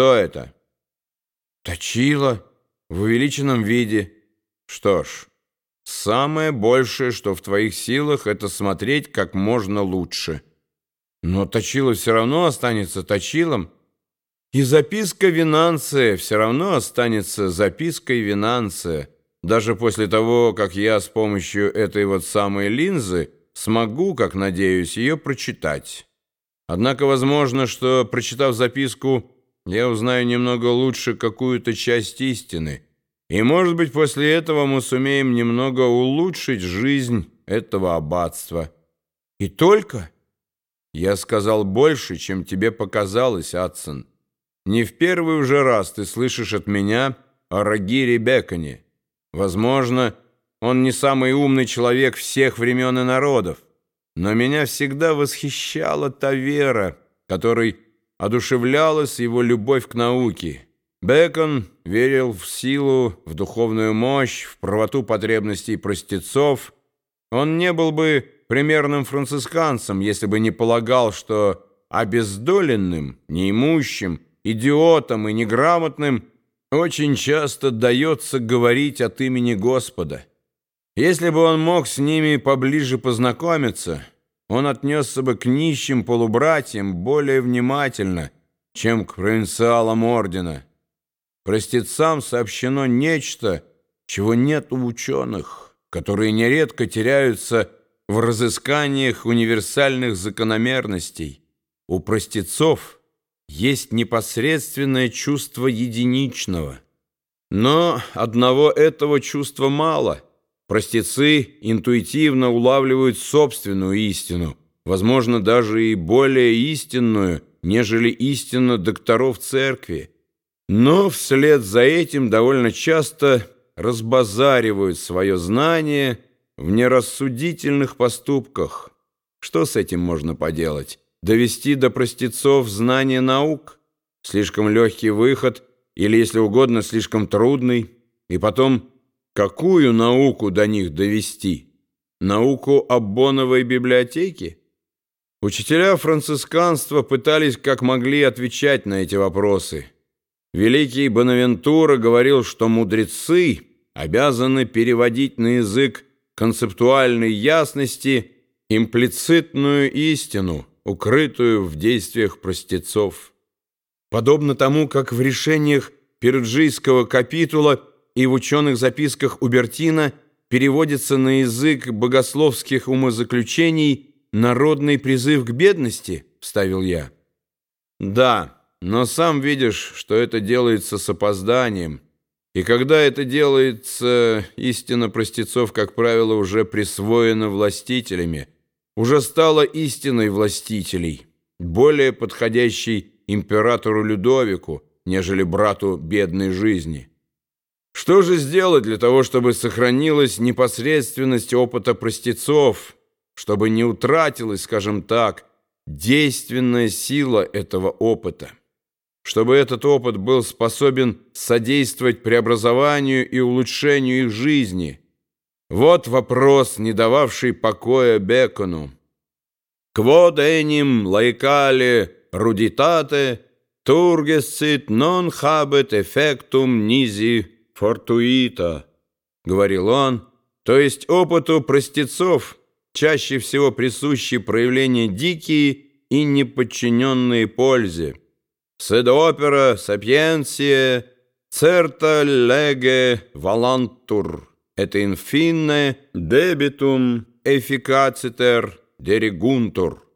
Что это? Точило в увеличенном виде. Что ж, самое большее, что в твоих силах, это смотреть как можно лучше. Но точило все равно останется точилом, и записка Винанция все равно останется запиской Винанция, даже после того, как я с помощью этой вот самой линзы смогу, как надеюсь, ее прочитать. Однако возможно, что, прочитав записку, я узнаю немного лучше какую-то часть истины, и, может быть, после этого мы сумеем немного улучшить жизнь этого аббатства. И только... Я сказал больше, чем тебе показалось, Адсон. Не в первый уже раз ты слышишь от меня о Рагире Беконе. Возможно, он не самый умный человек всех времен и народов, но меня всегда восхищала та вера, которой одушевлялась его любовь к науке. Бекон верил в силу, в духовную мощь, в правоту потребностей простецов. Он не был бы примерным францисканцем, если бы не полагал, что обездоленным, неимущим, идиотам и неграмотным очень часто дается говорить от имени Господа. Если бы он мог с ними поближе познакомиться, он отнесся бы к нищим полубратьям более внимательно, чем к провинциалам ордена. Простецам сообщено нечто, чего нет у ученых, которые нередко теряются в разысканиях универсальных закономерностей. У простецов – есть непосредственное чувство единичного. Но одного этого чувства мало. Простецы интуитивно улавливают собственную истину, возможно, даже и более истинную, нежели истина докторов церкви. Но вслед за этим довольно часто разбазаривают свое знание в нерассудительных поступках. Что с этим можно поделать? довести до простецов знание наук, слишком легкий выход или, если угодно, слишком трудный, и потом, какую науку до них довести? Науку об Боновой библиотеке? Учителя францисканства пытались как могли отвечать на эти вопросы. Великий Бонавентура говорил, что мудрецы обязаны переводить на язык концептуальной ясности имплицитную истину – укрытую в действиях простецов. Подобно тому, как в решениях Перуджийского капитула и в ученых записках Убертина переводится на язык богословских умозаключений «народный призыв к бедности», — вставил я. «Да, но сам видишь, что это делается с опозданием». И когда это делается, истина простецов, как правило, уже присвоена властителями — уже стала истиной властителей, более подходящей императору Людовику, нежели брату бедной жизни. Что же сделать для того, чтобы сохранилась непосредственность опыта простецов, чтобы не утратилась, скажем так, действенная сила этого опыта? Чтобы этот опыт был способен содействовать преобразованию и улучшению их жизни – вот вопрос, не дававший покоя Бекону. «Quod enim laicale ruditate turgescit non habet effectum nisi fortuita», — говорил он, то есть опыту простецов чаще всего присущи проявления дикие и неподчиненные пользе. «Sed opera sapientiae certa lege valantur» et infine debitum efficaciter deriguuntur